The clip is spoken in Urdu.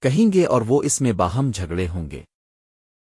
کہیں گے اور وہ اس میں باہم جھگڑے ہوں گے۔